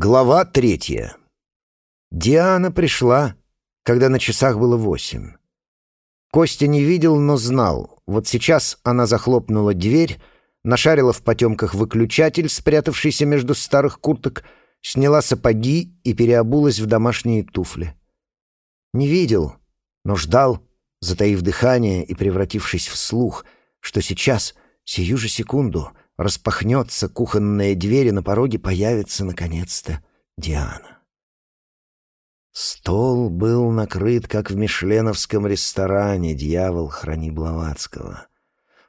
Глава третья. Диана пришла, когда на часах было восемь. Костя не видел, но знал. Вот сейчас она захлопнула дверь, нашарила в потемках выключатель, спрятавшийся между старых курток, сняла сапоги и переобулась в домашние туфли. Не видел, но ждал, затаив дыхание и превратившись в слух, что сейчас, сию же секунду — Распахнется кухонная дверь, и на пороге появится, наконец-то, Диана. Стол был накрыт, как в мишленовском ресторане «Дьявол, храни Блаватского».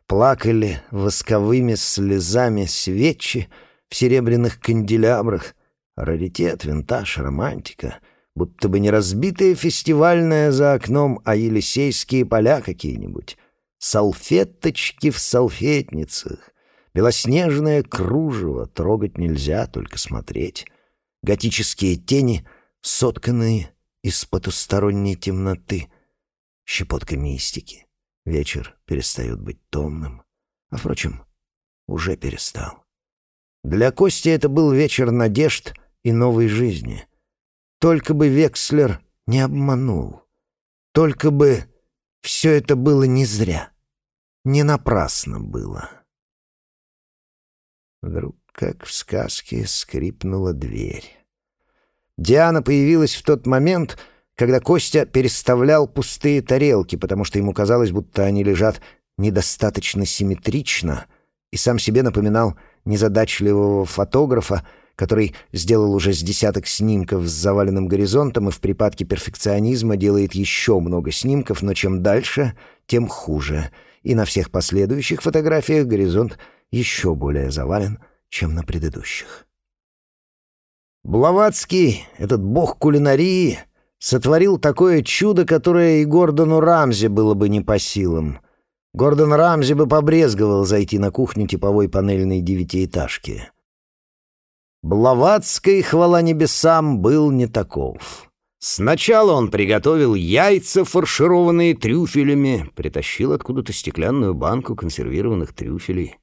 Плакали восковыми слезами свечи в серебряных канделябрах. Раритет, винтаж, романтика. Будто бы не разбитая фестивальная за окном, а елисейские поля какие-нибудь. Салфеточки в салфетницах — Белоснежное кружево трогать нельзя, только смотреть. Готические тени, сотканные из потусторонней темноты. Щепотка мистики. Вечер перестает быть томным. А, впрочем, уже перестал. Для Кости это был вечер надежд и новой жизни. Только бы Векслер не обманул. Только бы все это было не зря. Не напрасно было. Вдруг, как в сказке, скрипнула дверь. Диана появилась в тот момент, когда Костя переставлял пустые тарелки, потому что ему казалось, будто они лежат недостаточно симметрично, и сам себе напоминал незадачливого фотографа, который сделал уже с десяток снимков с заваленным горизонтом и в припадке перфекционизма делает еще много снимков, но чем дальше, тем хуже. И на всех последующих фотографиях горизонт — еще более завален, чем на предыдущих. Блаватский, этот бог кулинарии, сотворил такое чудо, которое и Гордону Рамзи было бы не по силам. Гордон Рамзи бы побрезговал зайти на кухню типовой панельной девятиэтажки. Блаватский, хвала небесам, был не таков. Сначала он приготовил яйца, фаршированные трюфелями, притащил откуда-то стеклянную банку консервированных трюфелей.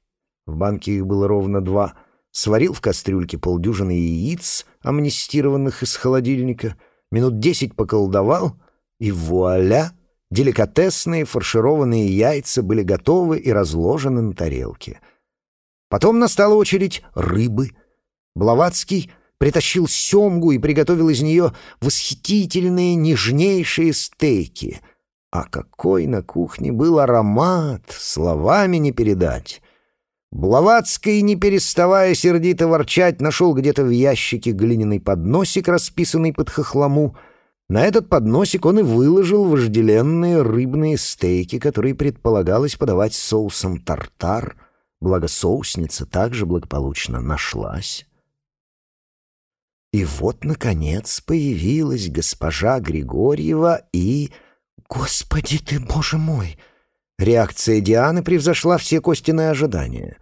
В банке их было ровно два. Сварил в кастрюльке полдюжины яиц, амнистированных из холодильника, минут десять поколдовал, и вуаля! Деликатесные фаршированные яйца были готовы и разложены на тарелке. Потом настала очередь рыбы. Блаватский притащил семгу и приготовил из нее восхитительные нежнейшие стейки. А какой на кухне был аромат, словами не передать. Блаватский, не переставая сердито ворчать, нашел где-то в ящике глиняный подносик, расписанный под хохлому. На этот подносик он и выложил вожделенные рыбные стейки, которые предполагалось подавать соусом тартар, благо соусница также благополучно нашлась. И вот, наконец, появилась госпожа Григорьева и... «Господи ты, боже мой!» Реакция Дианы превзошла все Костины ожидания.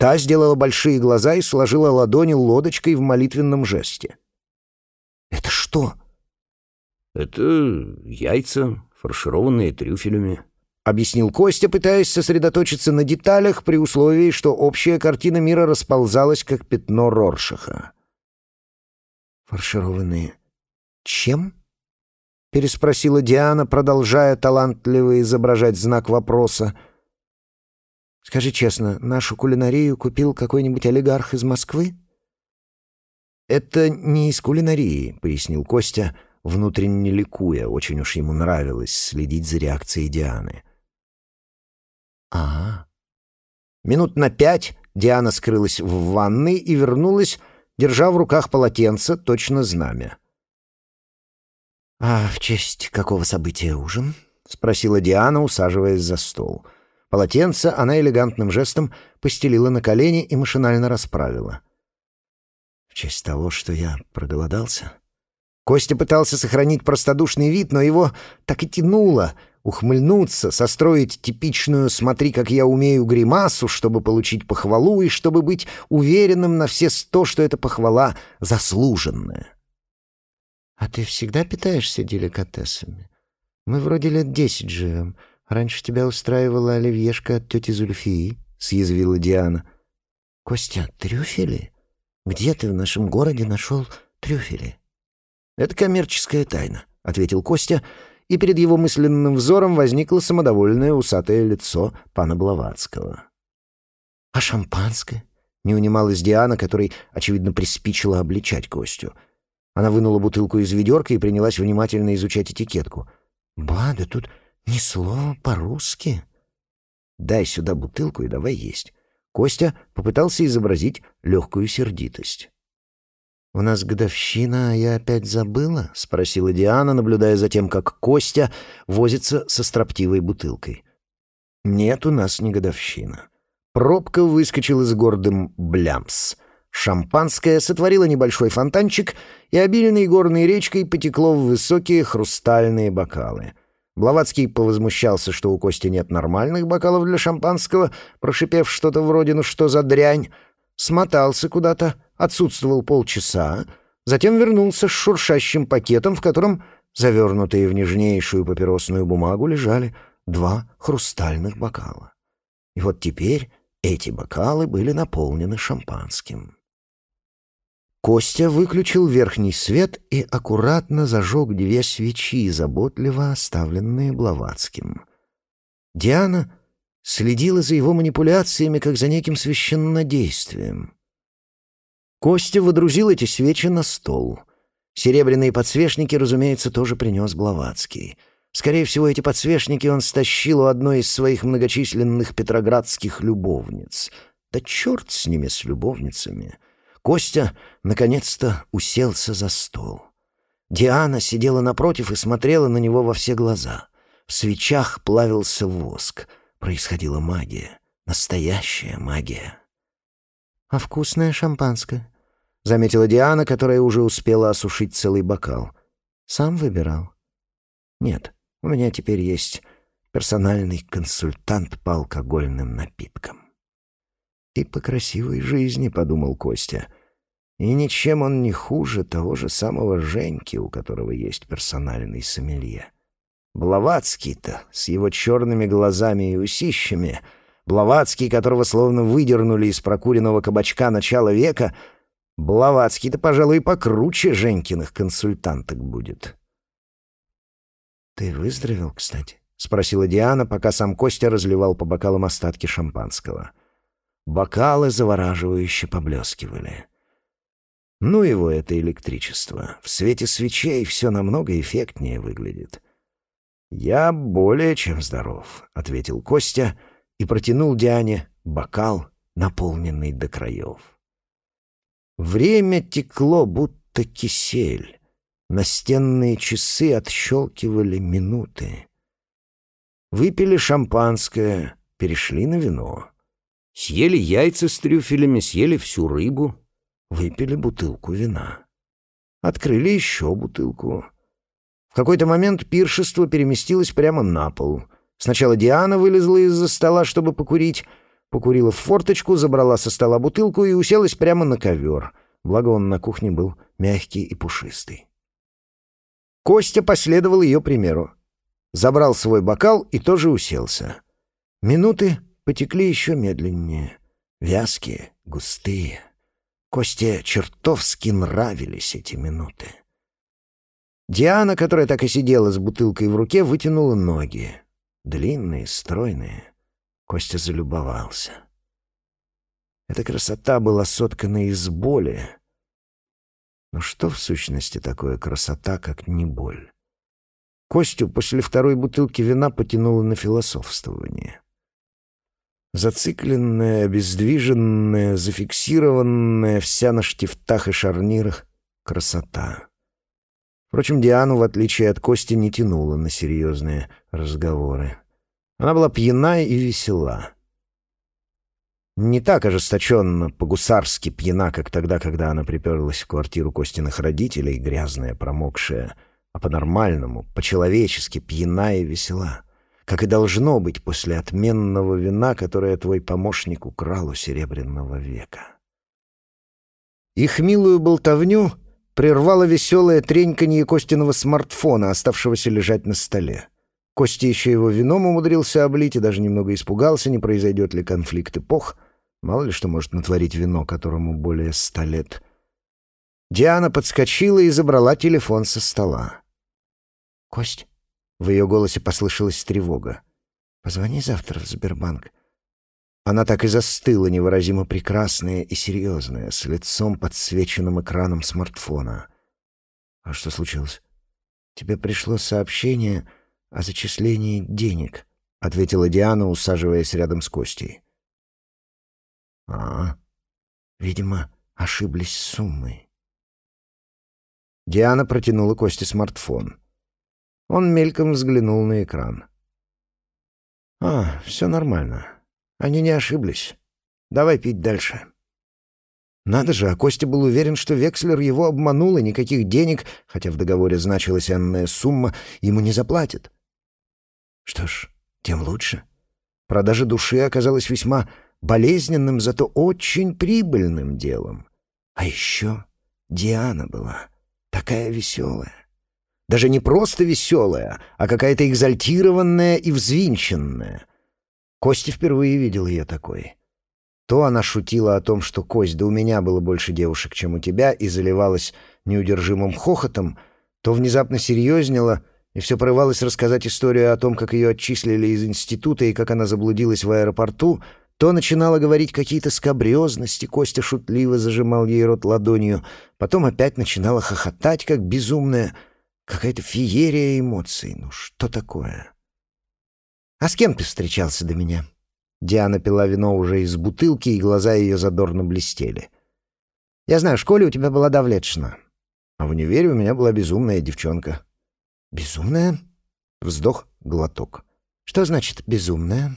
Та сделала большие глаза и сложила ладони лодочкой в молитвенном жесте. «Это что?» «Это яйца, фаршированные трюфелями», — объяснил Костя, пытаясь сосредоточиться на деталях при условии, что общая картина мира расползалась, как пятно Роршаха. «Фаршированные чем?» — переспросила Диана, продолжая талантливо изображать знак вопроса. «Скажи честно, нашу кулинарию купил какой-нибудь олигарх из Москвы?» «Это не из кулинарии», — пояснил Костя, внутренне ликуя. Очень уж ему нравилось следить за реакцией Дианы. «А, Минут на пять Диана скрылась в ванной и вернулась, держа в руках полотенце, точно знамя. «А в честь какого события ужин?» — спросила Диана, усаживаясь за стол. Полотенце она элегантным жестом постелила на колени и машинально расправила. «В честь того, что я проголодался?» Костя пытался сохранить простодушный вид, но его так и тянуло ухмыльнуться, состроить типичную «смотри, как я умею» гримасу, чтобы получить похвалу и чтобы быть уверенным на все сто, что эта похвала заслуженная. «А ты всегда питаешься деликатесами? Мы вроде лет десять живем. Раньше тебя устраивала оливьешка от тети Зульфии», — съязвила Диана. «Костя, трюфели? Где ты в нашем городе нашел трюфели. «Это коммерческая тайна», — ответил Костя, и перед его мысленным взором возникло самодовольное усатое лицо пана Блаватского. «А шампанское?» — не унималась Диана, которой, очевидно, приспичило обличать Костю. Она вынула бутылку из ведерка и принялась внимательно изучать этикетку. «Ба, да тут ни слова по-русски». «Дай сюда бутылку и давай есть». Костя попытался изобразить легкую сердитость. «У нас годовщина, а я опять забыла?» — спросила Диана, наблюдая за тем, как Костя возится со строптивой бутылкой. «Нет, у нас не годовщина». Пробка выскочила с гордым блямс. Шампанское сотворило небольшой фонтанчик, и обильной горной речкой потекло в высокие хрустальные бокалы. Блаватский повозмущался, что у Кости нет нормальных бокалов для шампанского, прошипев что-то вроде «ну что за дрянь», смотался куда-то, отсутствовал полчаса, затем вернулся с шуршащим пакетом, в котором, завернутые в нежнейшую папиросную бумагу, лежали два хрустальных бокала. И вот теперь эти бокалы были наполнены шампанским. Костя выключил верхний свет и аккуратно зажег две свечи, заботливо оставленные Блаватским. Диана следила за его манипуляциями, как за неким священнодействием. Костя водрузил эти свечи на стол. Серебряные подсвечники, разумеется, тоже принес Блаватский. Скорее всего, эти подсвечники он стащил у одной из своих многочисленных петроградских любовниц. Да черт с ними, с любовницами. Костя наконец-то уселся за стол. Диана сидела напротив и смотрела на него во все глаза. В свечах плавился воск. Происходила магия. Настоящая магия. «А вкусное шампанское?» — заметила Диана, которая уже успела осушить целый бокал. «Сам выбирал?» «Нет, у меня теперь есть персональный консультант по алкогольным напиткам». «И по красивой жизни», — подумал Костя. «И ничем он не хуже того же самого Женьки, у которого есть персональный сомелье. Блаватский-то с его черными глазами и усищами...» Блаватский, которого словно выдернули из прокуренного кабачка начала века, Блаватский-то, пожалуй, покруче Женькиных консультанток будет. «Ты выздоровел, кстати?» — спросила Диана, пока сам Костя разливал по бокалам остатки шампанского. Бокалы завораживающе поблескивали. Ну его это электричество. В свете свечей все намного эффектнее выглядит. «Я более чем здоров», — ответил Костя — и протянул Диане бокал, наполненный до краев. Время текло, будто кисель. Настенные часы отщелкивали минуты. Выпили шампанское, перешли на вино. Съели яйца с трюфелями, съели всю рыбу. Выпили бутылку вина. Открыли еще бутылку. В какой-то момент пиршество переместилось прямо на пол — Сначала Диана вылезла из-за стола, чтобы покурить, покурила в форточку, забрала со стола бутылку и уселась прямо на ковер. Благо он на кухне был мягкий и пушистый. Костя последовал ее примеру. Забрал свой бокал и тоже уселся. Минуты потекли еще медленнее. Вязкие, густые. Косте чертовски нравились эти минуты. Диана, которая так и сидела с бутылкой в руке, вытянула ноги. Длинные, стройные. Костя залюбовался. Эта красота была соткана из боли. Но что в сущности такое красота, как не боль? Костю после второй бутылки вина потянуло на философствование. Зацикленная, обездвиженная, зафиксированная, вся на штифтах и шарнирах красота. Впрочем, Диану, в отличие от Кости, не тянула на серьезные разговоры. Она была пьяна и весела. Не так ожесточенно, по-гусарски пьяна, как тогда, когда она приперлась в квартиру Костиных родителей, грязная, промокшая, а по-нормальному, по-человечески пьяна и весела, как и должно быть после отменного вина, которое твой помощник украл у Серебряного века. Их милую болтовню прервало веселое треньканье Костиного смартфона, оставшегося лежать на столе. Костя еще его вином умудрился облить и даже немного испугался, не произойдет ли конфликт эпох. Мало ли что может натворить вино, которому более ста лет. Диана подскочила и забрала телефон со стола. «Кость?» — в ее голосе послышалась тревога. «Позвони завтра в Сбербанк». Она так и застыла, невыразимо прекрасная и серьезная, с лицом подсвеченным экраном смартфона. «А что случилось?» «Тебе пришло сообщение о зачислении денег», — ответила Диана, усаживаясь рядом с Костей. «А, видимо, ошиблись с суммой». Диана протянула Косте смартфон. Он мельком взглянул на экран. «А, все нормально. Они не ошиблись. Давай пить дальше». Надо же, а Костя был уверен, что Векслер его обманул, и никаких денег, хотя в договоре значилась энная сумма, ему не заплатит. Что ж, тем лучше. Продажа души оказалась весьма болезненным, зато очень прибыльным делом. А еще Диана была такая веселая. Даже не просто веселая, а какая-то экзальтированная и взвинченная. Костя впервые видел ее такой. То она шутила о том, что «Кость, да у меня было больше девушек, чем у тебя», и заливалась неудержимым хохотом, то внезапно серьезнела и все порывалась рассказать историю о том, как ее отчислили из института и как она заблудилась в аэропорту, то начинала говорить какие-то скобрезности, Костя шутливо зажимал ей рот ладонью, потом опять начинала хохотать, как безумная, какая-то феерия эмоций. Ну что такое? «А с кем ты встречался до меня?» Диана пила вино уже из бутылки, и глаза ее задорно блестели. «Я знаю, в школе у тебя была Давлетшина, а в универе у меня была безумная девчонка». «Безумная?» Вздох, глоток. «Что значит «безумная»?»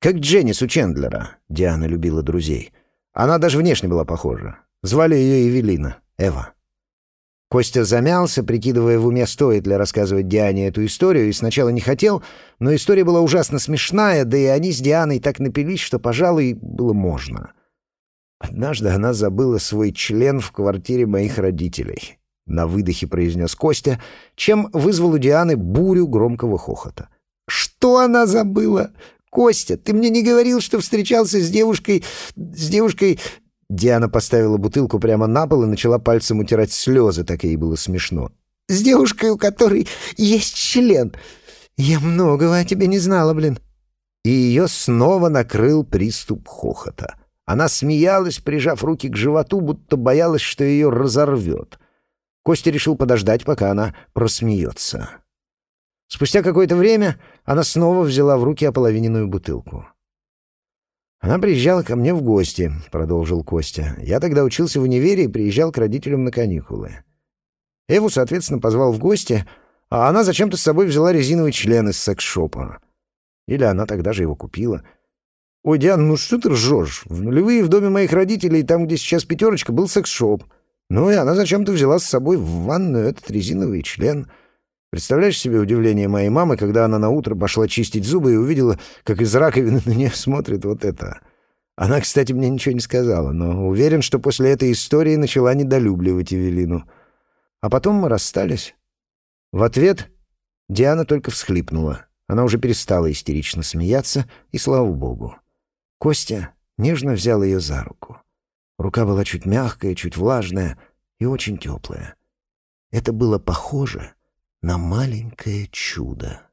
«Как Дженнис у Чендлера», — Диана любила друзей. Она даже внешне была похожа. Звали ее Евелина, Эва. Костя замялся, прикидывая в уме, стоит ли рассказывать Диане эту историю, и сначала не хотел, но история была ужасно смешная, да и они с Дианой так напились, что, пожалуй, было можно. Однажды она забыла свой член в квартире моих родителей. На выдохе произнес Костя, чем вызвал у Дианы бурю громкого хохота. «Что она забыла? Костя, ты мне не говорил, что встречался с девушкой... с девушкой... Диана поставила бутылку прямо на пол и начала пальцем утирать слезы, так ей было смешно. «С девушкой, у которой есть член. Я многого о тебе не знала, блин». И ее снова накрыл приступ хохота. Она смеялась, прижав руки к животу, будто боялась, что ее разорвет. Костя решил подождать, пока она просмеется. Спустя какое-то время она снова взяла в руки ополовиненную бутылку. «Она приезжала ко мне в гости», — продолжил Костя. «Я тогда учился в универе и приезжал к родителям на каникулы. Эву, соответственно, позвал в гости, а она зачем-то с собой взяла резиновый член из секс-шопа. Или она тогда же его купила. «Ой, Диан, ну что ты ржешь? В нулевые в доме моих родителей, там, где сейчас пятерочка, был секс-шоп. Ну и она зачем-то взяла с собой в ванную этот резиновый член». Представляешь себе удивление моей мамы, когда она на утро пошла чистить зубы и увидела, как из раковины на нее смотрит вот это. Она, кстати, мне ничего не сказала, но уверен, что после этой истории начала недолюбливать Эвелину. А потом мы расстались. В ответ Диана только всхлипнула. Она уже перестала истерично смеяться, и слава богу. Костя нежно взял ее за руку. Рука была чуть мягкая, чуть влажная и очень теплая. Это было похоже на маленькое чудо.